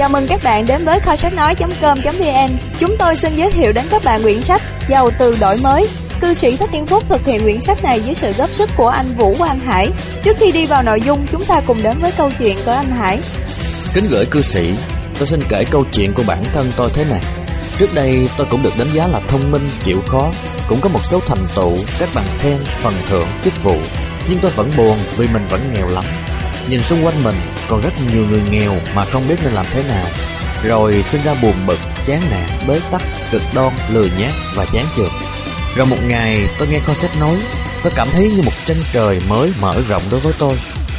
Chào mừng các bạn đến với kho sách nói.com.vn. Chúng tôi xin giới thiệu đến các bạn quyển sách Giàu từ đổi mới. Cư sĩ Thích Tiên Phúc thực hiện quyển sách này dưới sự góp sức của anh Vũ Quang Hải. Trước khi đi vào nội dung, chúng ta cùng đến với câu chuyện của anh Hải. Kính gửi cư sĩ, tôi xin kể câu chuyện của bản thân tôi thế này. Trước đây tôi cũng được đánh giá là thông minh, chịu khó, cũng có một số thành tựu, các bằng khen, phần thưởng, chức vụ. Nhưng tôi vẫn buồn vì mình vẫn nghèo lắm. Nhìn xung quanh mình còn rất nhiều người nghèo mà không biết nên làm thế nào. Rồi sinh ra buồn bực, chán nản, bế tắc, cực đoan, lười nhác và chán chường. Rồi một ngày tôi nghe kho sách nói, tôi cảm thấy như một chân trời mới mở rộng đối với tôi.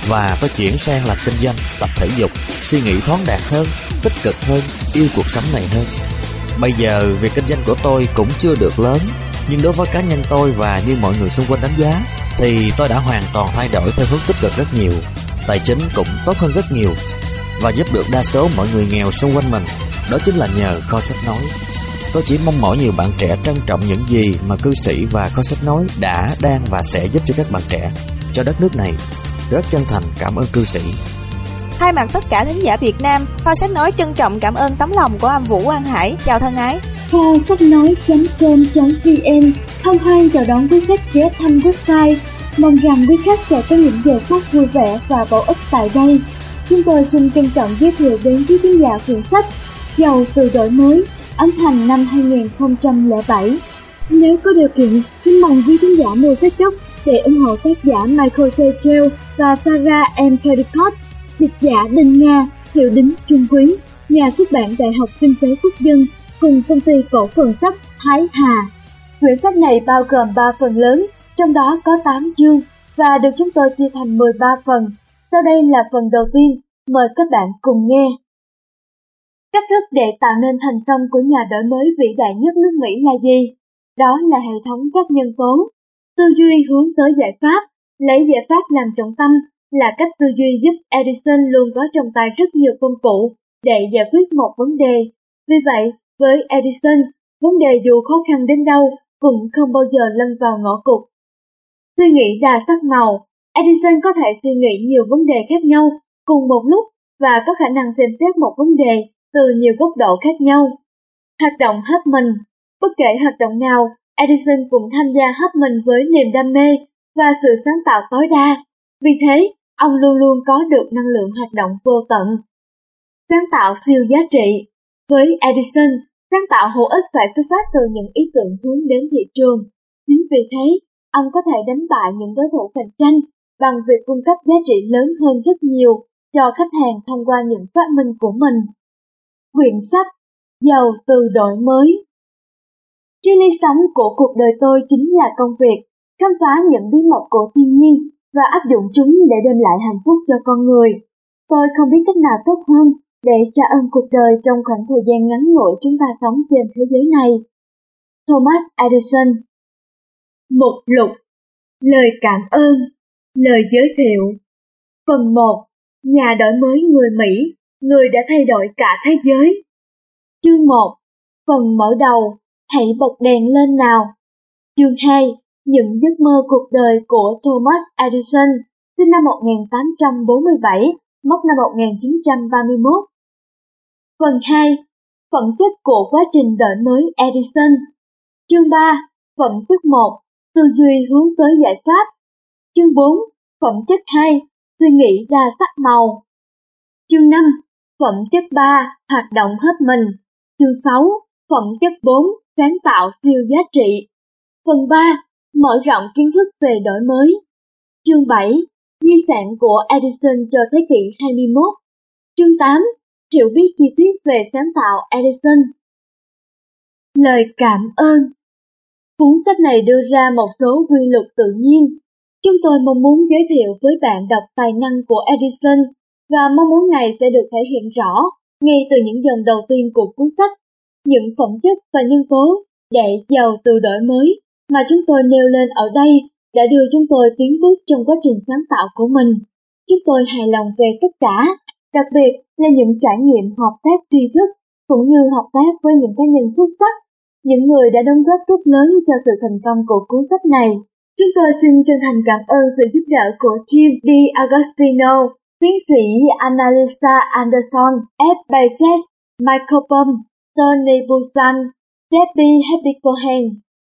Và tôi chuyển sang là kinh doanh, tập thể dục, suy nghĩ thoáng đạt hơn, tích cực hơn, yêu cuộc sống này hơn. Bây giờ việc kinh doanh của tôi cũng chưa được lớn, nhưng đối với cá nhân tôi và như mọi người xung quanh đánh giá, thì tôi đã hoàn toàn thay đổi theo hướng tích cực rất nhiều. Tài chính cũng tốt hơn rất nhiều và giúp được đa số mọi người nghèo xung quanh mình. Đó chính là nhờ kho sách nói. Tôi chỉ mong mỏi nhiều bạn trẻ trân trọng những gì mà cư sĩ và kho sách nói đã, đang và sẽ giúp cho các bạn trẻ, cho đất nước này. Rất chân thành cảm ơn cư sĩ. Thay mặt tất cả thính giả Việt Nam, kho sách nói trân trọng cảm ơn tấm lòng của anh Vũ Quang Hải. Chào thân ái. Kho sách nói.com.vn hân hoan chào đón quý khách ghé thăm website. Mong rằng quý khách sẽ có những giờ phút vui vẻ và bổ ích tại đây. Chúng tôi xin trân trọng giới thiệu đến quý khán giả quyển sách Giàu từ đổi mới, ấn hành năm 2007. Nếu có điều kiện, xin mong quý khán giả mua sách gốc để ủng hộ tác giả Michael J. Trell và Sarah M. Caldecott, dịch giả Đinh Nga, Hiệu Đính Trung Quý, nhà xuất bản Đại học Kinh tế Quốc dân cùng công ty cổ phần sách Thái Hà. Quyển sách này bao gồm 3 phần lớn, trong đó có 8 chương và được chúng tôi chia thành 13 phần. Sau đây là phần đầu tiên, mời các bạn cùng nghe. Cách thức để tạo nên thành công của nhà đổi mới vĩ đại nhất nước Mỹ là gì? Đó là hệ thống các nhân tố. Tư duy hướng tới giải pháp, lấy giải pháp làm trọng tâm là cách tư duy giúp Edison luôn có trong tay rất nhiều công cụ để giải quyết một vấn đề. Vì vậy, với Edison, vấn đề dù khó khăn đến đâu cũng không bao giờ lâm vào ngõ cụt. Suy nghĩ đa sắc màu, Edison có thể suy nghĩ nhiều vấn đề khác nhau cùng một lúc và có khả năng xem xét một vấn đề từ nhiều góc độ khác nhau. Hoạt động hết mình, bất kể hoạt động nào, Edison cũng tham gia hết mình với niềm đam mê và sự sáng tạo tối đa. Vì thế, ông luôn luôn có được năng lượng hoạt động vô tận. Sáng tạo siêu giá trị Với Edison, sáng tạo hữu ích phải xuất phát từ những ý tưởng hướng đến thị trường. Chính vì thế, ông có thể đánh bại những đối thủ cạnh tranh bằng việc cung cấp giá trị lớn hơn rất nhiều cho khách hàng thông qua những phát minh của mình. Quyển sách Giàu từ đổi mới Triết lý sống của cuộc đời tôi chính là công việc, khám phá những bí mật của thiên nhiên và áp dụng chúng để đem lại hạnh phúc cho con người. Tôi không biết cách nào tốt hơn để trả ơn cuộc đời trong khoảng thời gian ngắn ngủi chúng ta sống trên thế giới này. Thomas Edison Mục lục. Lời cảm ơn. Lời giới thiệu. Phần 1 Nhà đổi mới người Mỹ, người đã thay đổi cả thế giới. Chương 1 Phần mở đầu. Hãy bật đèn lên nào. Chương 2 Những giấc mơ cuộc đời của Thomas Edison, sinh năm 1847, mất năm 1931. Phần 2 Phẩm chất của quá trình đổi mới Edison. Chương 3 Phẩm chất 1 Tư duy hướng tới giải pháp. Chương 4 Phẩm chất 2 Suy nghĩ đa sắc màu. Chương 5 Phẩm chất 3 Hoạt động hết mình. Chương 6 Phẩm chất 4 Sáng tạo siêu giá trị. Phần 3 Mở rộng kiến thức về đổi mới. Chương 7 Di sản của Edison cho thế kỷ 21 Chương 8 Hiểu biết chi tiết về sáng tạo Edison. Lời cảm ơn. Cuốn sách này đưa ra một số quy luật tự nhiên. Chúng tôi mong muốn giới thiệu với bạn đọc tài năng của Edison và mong muốn này sẽ được thể hiện rõ ngay từ những dòng đầu tiên của cuốn sách. Những phẩm chất và nhân tố để giàu từ đổi mới mà chúng tôi nêu lên ở đây đã đưa chúng tôi tiến bước trong quá trình sáng tạo của mình. Chúng tôi hài lòng về tất cả, đặc biệt là những trải nghiệm hợp tác tri thức cũng như hợp tác với những cá nhân xuất sắc những người đã đóng góp rất lớn cho sự thành công của cuốn sách này. Chúng tôi xin chân thành cảm ơn sự giúp đỡ của Jim D. Agostino, tiến sĩ Annalisa Anderson, F. Bezos, Michael Bum, Tony Busan, Debbie Happy Cohen,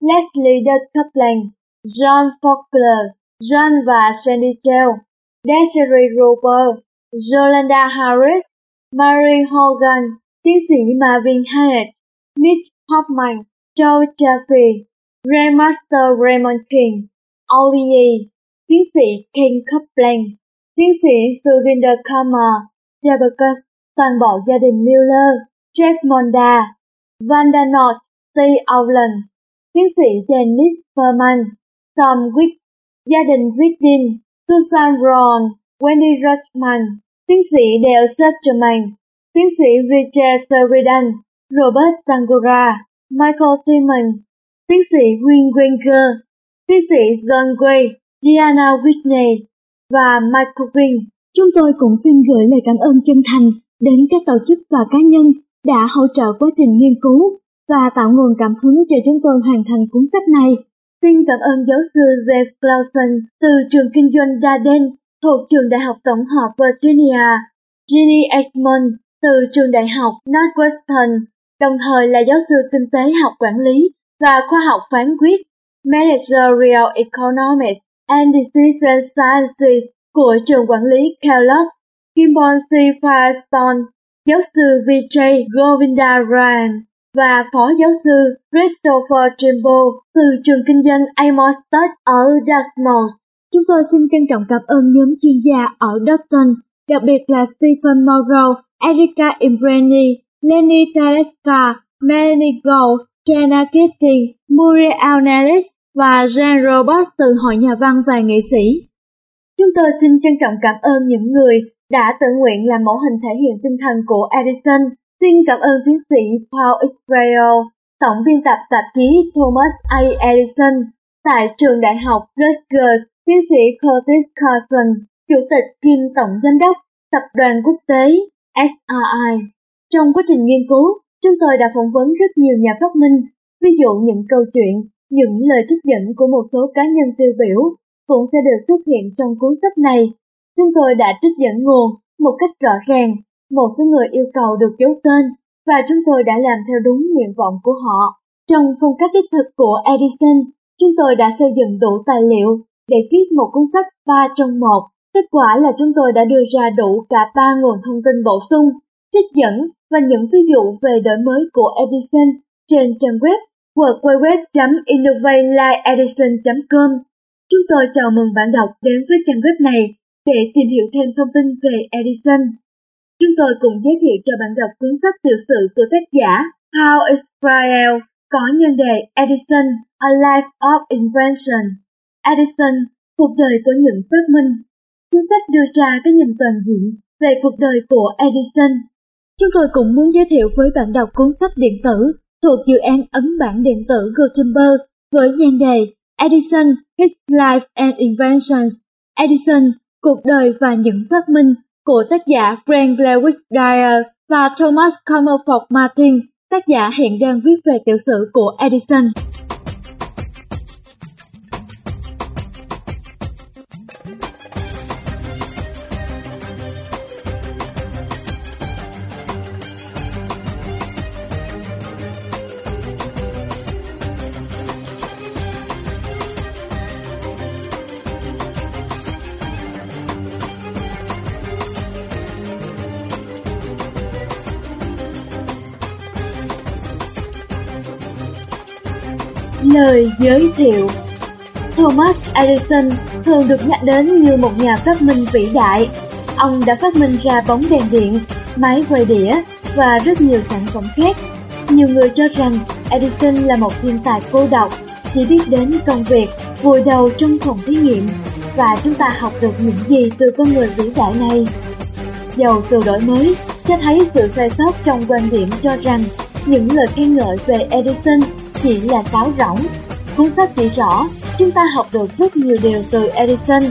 Leslie D. Copeland, John Faulkner, John và Sandy Chell, Desiree Roper, Yolanda Harris, Mary Hogan, tiến sĩ Marvin Hyatt, Mitch Hoffman, Joe Jeffrey, Raymaster Raymond King, Olivier, tiến sĩ Ken Copeland, tiến sĩ Surinder Kama, Rebecca, toàn bộ gia đình Miller, Jeff Monda, Vanda North, Steve tiến sĩ Dennis Furman, Tom Wick, gia đình Whitney, Susan Ron, Wendy Rushman, tiến sĩ Dale Sucherman, tiến sĩ Richard Sheridan, Robert Tangura, Michael Timon, tiến sĩ Win Wenger, tiến sĩ John Gray, Diana Whitney và Michael Quinn. Chúng tôi cũng xin gửi lời cảm ơn chân thành đến các tổ chức và cá nhân đã hỗ trợ quá trình nghiên cứu và tạo nguồn cảm hứng cho chúng tôi hoàn thành cuốn sách này. Xin cảm ơn giáo sư Jeff Clausen từ trường kinh doanh Darden thuộc trường Đại học Tổng hợp Virginia, Ginny Edmond từ trường Đại học Northwestern, đồng thời là giáo sư kinh tế học quản lý và khoa học phán quyết Managerial Economics and Decision Sciences của trường quản lý Kellogg, Kimball C. Firestone, giáo sư Vijay Govindarayan và phó giáo sư Christopher Trimble từ trường kinh doanh Amos Tuck ở Dartmouth. Chúng tôi xin trân trọng cảm ơn nhóm chuyên gia ở Dalton, đặc biệt là Stephen Morrow, Erika Imbreni, Lenny Tereska, Melanie Gold, Jenna Keating, Muriel Neris và Jean Roberts từ Hội Nhà văn và Nghệ sĩ. Chúng tôi xin trân trọng cảm ơn những người đã tự nguyện làm mẫu hình thể hiện tinh thần của Edison. Xin cảm ơn tiến sĩ Paul Israel, tổng biên tập tạp chí Thomas A. Edison tại trường đại học Rutgers, tiến sĩ Curtis Carson, chủ tịch kiêm tổng giám đốc tập đoàn quốc tế SRI. Trong quá trình nghiên cứu, chúng tôi đã phỏng vấn rất nhiều nhà phát minh, ví dụ những câu chuyện, những lời trích dẫn của một số cá nhân tiêu biểu cũng sẽ được xuất hiện trong cuốn sách này. Chúng tôi đã trích dẫn nguồn một cách rõ ràng, một số người yêu cầu được giấu tên và chúng tôi đã làm theo đúng nguyện vọng của họ. Trong phong cách đích thực của Edison, chúng tôi đã xây dựng đủ tài liệu để viết một cuốn sách ba trong một. Kết quả là chúng tôi đã đưa ra đủ cả ba nguồn thông tin bổ sung, trích dẫn và những ví dụ về đổi mới của Edison trên trang web www.innovateliedison.com Chúng tôi chào mừng bạn đọc đến với trang web này để tìm hiểu thêm thông tin về Edison. Chúng tôi cùng giới thiệu cho bạn đọc cuốn sách tiểu sử của tác giả Paul Israel có nhân đề Edison, A Life of Invention. Edison, cuộc đời của những phát minh. Cuốn sách đưa ra cái nhìn toàn diện về cuộc đời của Edison. Chúng tôi cũng muốn giới thiệu với bạn đọc cuốn sách điện tử thuộc dự án ấn bản điện tử Gutenberg với nhan đề Edison, His Life and Inventions, Edison, Cuộc đời và những phát minh của tác giả Frank Lewis Dyer và Thomas Comerford Martin, tác giả hiện đang viết về tiểu sử của Edison. Lời giới thiệu Thomas Edison thường được nhắc đến như một nhà phát minh vĩ đại. Ông đã phát minh ra bóng đèn điện, máy quay đĩa và rất nhiều sản phẩm khác. Nhiều người cho rằng Edison là một thiên tài cô độc, chỉ biết đến công việc, vùi đầu trong phòng thí nghiệm và chúng ta học được những gì từ con người vĩ đại này. Dầu từ đổi mới cho thấy sự sai sót trong quan điểm cho rằng những lời khen ngợi về Edison chỉ là sáo rỗng. Cuốn sách chỉ rõ chúng ta học được rất nhiều điều từ Edison.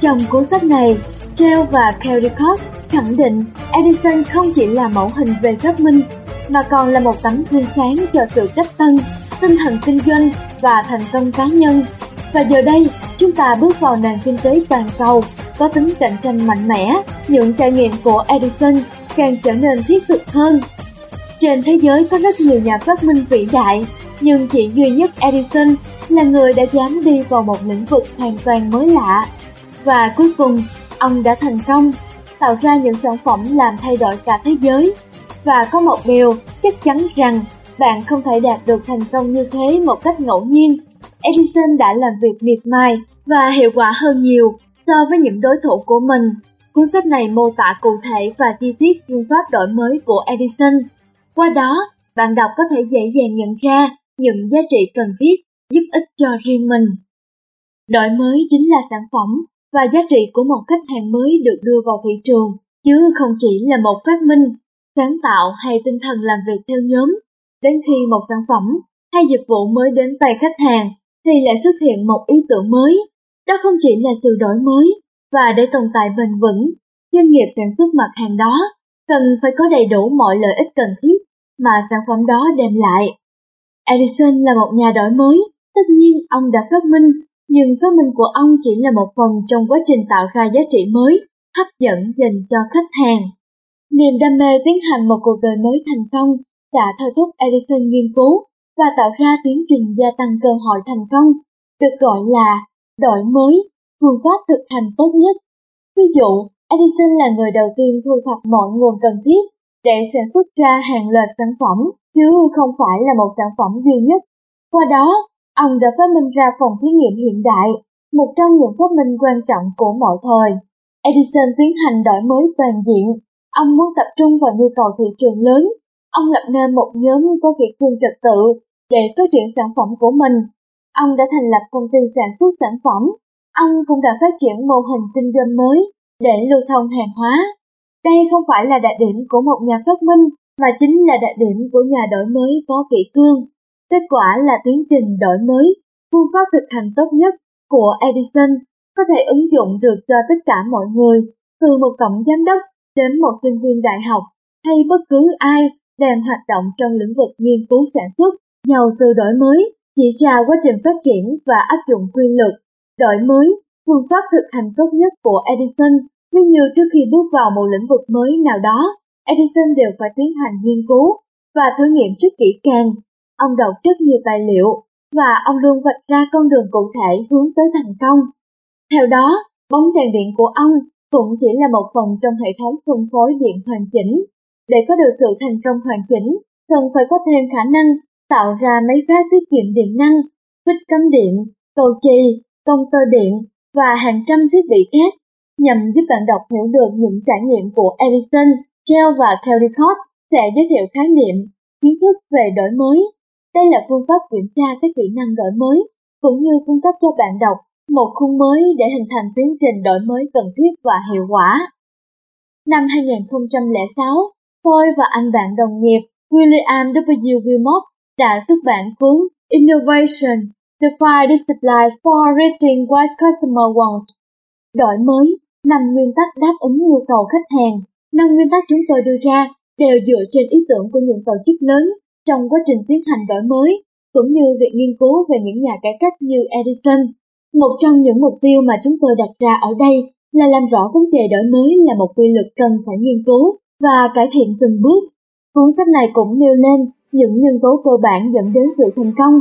Trong cuốn sách này, Trell và Caldecott khẳng định Edison không chỉ là mẫu hình về phát minh mà còn là một tấm gương sáng cho sự cách tân, tinh thần kinh doanh và thành công cá nhân. Và giờ đây, chúng ta bước vào nền kinh tế toàn cầu có tính cạnh tranh mạnh mẽ, những trải nghiệm của Edison càng trở nên thiết thực hơn. Trên thế giới có rất nhiều nhà phát minh vĩ đại, nhưng chỉ duy nhất Edison là người đã dám đi vào một lĩnh vực hoàn toàn mới lạ. Và cuối cùng, ông đã thành công, tạo ra những sản phẩm làm thay đổi cả thế giới. Và có một điều, chắc chắn rằng bạn không thể đạt được thành công như thế một cách ngẫu nhiên. Edison đã làm việc miệt mài và hiệu quả hơn nhiều so với những đối thủ của mình. Cuốn sách này mô tả cụ thể và chi tiết phương pháp đổi mới của Edison. Qua đó, bạn đọc có thể dễ dàng nhận ra những giá trị cần thiết giúp ích cho riêng mình. Đổi mới chính là sản phẩm và giá trị của một khách hàng mới được đưa vào thị trường, chứ không chỉ là một phát minh, sáng tạo hay tinh thần làm việc theo nhóm. Đến khi một sản phẩm hay dịch vụ mới đến tay khách hàng thì lại xuất hiện một ý tưởng mới. Đó không chỉ là sự đổi mới, và để tồn tại bền vững, doanh nghiệp sản xuất mặt hàng đó cần phải có đầy đủ mọi lợi ích cần thiết mà sản phẩm đó đem lại. Edison là một nhà đổi mới, tất nhiên ông đã phát minh, nhưng phát minh của ông chỉ là một phần trong quá trình tạo ra giá trị mới, hấp dẫn dành cho khách hàng. Niềm đam mê tiến hành một cuộc đời mới thành công đã thôi thúc Edison nghiên cứu và tạo ra tiến trình gia tăng cơ hội thành công, được gọi là đổi mới, phương pháp thực hành tốt nhất. Ví dụ, Edison là người đầu tiên thu thập mọi nguồn cần thiết để sản xuất ra hàng loạt sản phẩm, chứ không phải là một sản phẩm duy nhất. Qua đó, ông đã phát minh ra phòng thí nghiệm hiện đại, một trong những phát minh quan trọng của mọi thời. Edison tiến hành đổi mới toàn diện. Ông muốn tập trung vào nhu cầu thị trường lớn. Ông lập nên một nhóm có kỹ cương trật tự để phát triển sản phẩm của mình. Ông đã thành lập công ty sản xuất sản phẩm. Ông cũng đã phát triển mô hình kinh doanh mới để lưu thông hàng hóa. Đây không phải là đại điểm của một nhà phát minh, mà chính là đặc điểm của nhà đổi mới có kỹ cương. Kết quả là tiến trình đổi mới, phương pháp thực hành tốt nhất của Edison có thể ứng dụng được cho tất cả mọi người, từ một tổng giám đốc đến một sinh viên đại học hay bất cứ ai đang hoạt động trong lĩnh vực nghiên cứu sản xuất. Nhờ từ đổi mới, chỉ ra quá trình phát triển và áp dụng quy luật, đổi mới, phương pháp thực hành tốt nhất của Edison nếu như trước khi bước vào một lĩnh vực mới nào đó, Edison đều phải tiến hành nghiên cứu và thử nghiệm rất kỹ càng. Ông đọc rất nhiều tài liệu và ông luôn vạch ra con đường cụ thể hướng tới thành công. Theo đó, bóng đèn điện của ông cũng chỉ là một phần trong hệ thống phân phối điện hoàn chỉnh. Để có được sự thành công hoàn chỉnh, cần phải có thêm khả năng tạo ra máy phát tiết kiệm điện năng, phích cắm điện, cầu trì, công tơ điện và hàng trăm thiết bị khác nhằm giúp bạn đọc hiểu được những trải nghiệm của Edison, Gell và Caldecott sẽ giới thiệu khái niệm, kiến thức về đổi mới. Đây là phương pháp kiểm tra các kỹ năng đổi mới, cũng như cung cấp cho bạn đọc một khung mới để hình thành tiến trình đổi mới cần thiết và hiệu quả. Năm 2006, tôi và anh bạn đồng nghiệp William W. Wilmot đã xuất bản cuốn Innovation, The Five Disciplines for Reaching What Customer Want. Đổi mới năm nguyên tắc đáp ứng nhu cầu khách hàng. Năm nguyên tắc chúng tôi đưa ra đều dựa trên ý tưởng của những tổ chức lớn trong quá trình tiến hành đổi mới, cũng như việc nghiên cứu về những nhà cải cách như Edison. Một trong những mục tiêu mà chúng tôi đặt ra ở đây là làm rõ vấn đề đổi mới là một quy luật cần phải nghiên cứu và cải thiện từng bước. Cuốn sách này cũng nêu lên những nhân tố cơ bản dẫn đến sự thành công.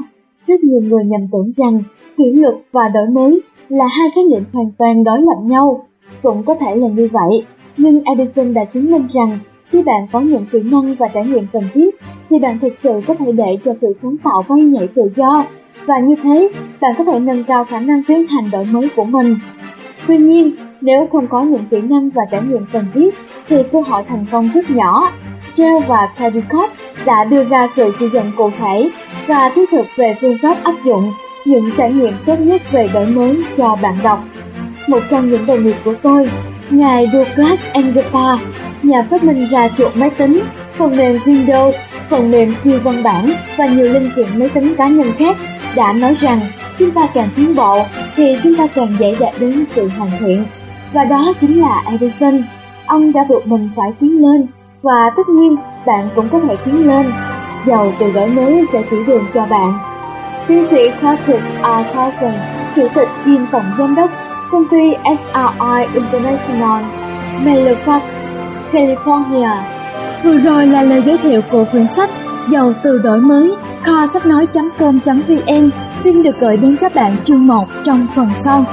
Rất nhiều người nhầm tưởng rằng kỷ luật và đổi mới là hai khái niệm hoàn toàn đối lập nhau, cũng có thể là như vậy, nhưng Edison đã chứng minh rằng khi bạn có những kỹ năng và trải nghiệm cần thiết, thì bạn thực sự có thể để cho sự sáng tạo bay nhảy tự do, và như thế, bạn có thể nâng cao khả năng tiến hành đổi mới của mình. Tuy nhiên, nếu không có những kỹ năng và trải nghiệm cần thiết, thì cơ hội thành công rất nhỏ. Trell và Caldecott đã đưa ra sự chỉ dẫn cụ thể và thiết thực về phương pháp áp dụng những trải nghiệm tốt nhất về đổi mới cho bạn đọc một trong những đồng nghiệp của tôi, ngài Douglas Engelpa, nhà phát minh ra chuột máy tính, phần mềm Windows, phần mềm siêu văn bản và nhiều linh kiện máy tính cá nhân khác đã nói rằng chúng ta càng tiến bộ thì chúng ta càng dễ đạt đến sự hoàn thiện. Và đó chính là Edison. Ông đã buộc mình phải tiến lên và tất nhiên bạn cũng có thể tiến lên. Giàu từ đổi mới sẽ chỉ đường cho bạn. Tiến sĩ Curtis R. Carson, chủ tịch kiêm tổng giám đốc công ty SRI International, Menlo Park, California. Vừa rồi là lời giới thiệu của quyển sách Giàu từ đổi mới, kho sách nói.com.vn xin được gửi đến các bạn chương 1 trong phần sau.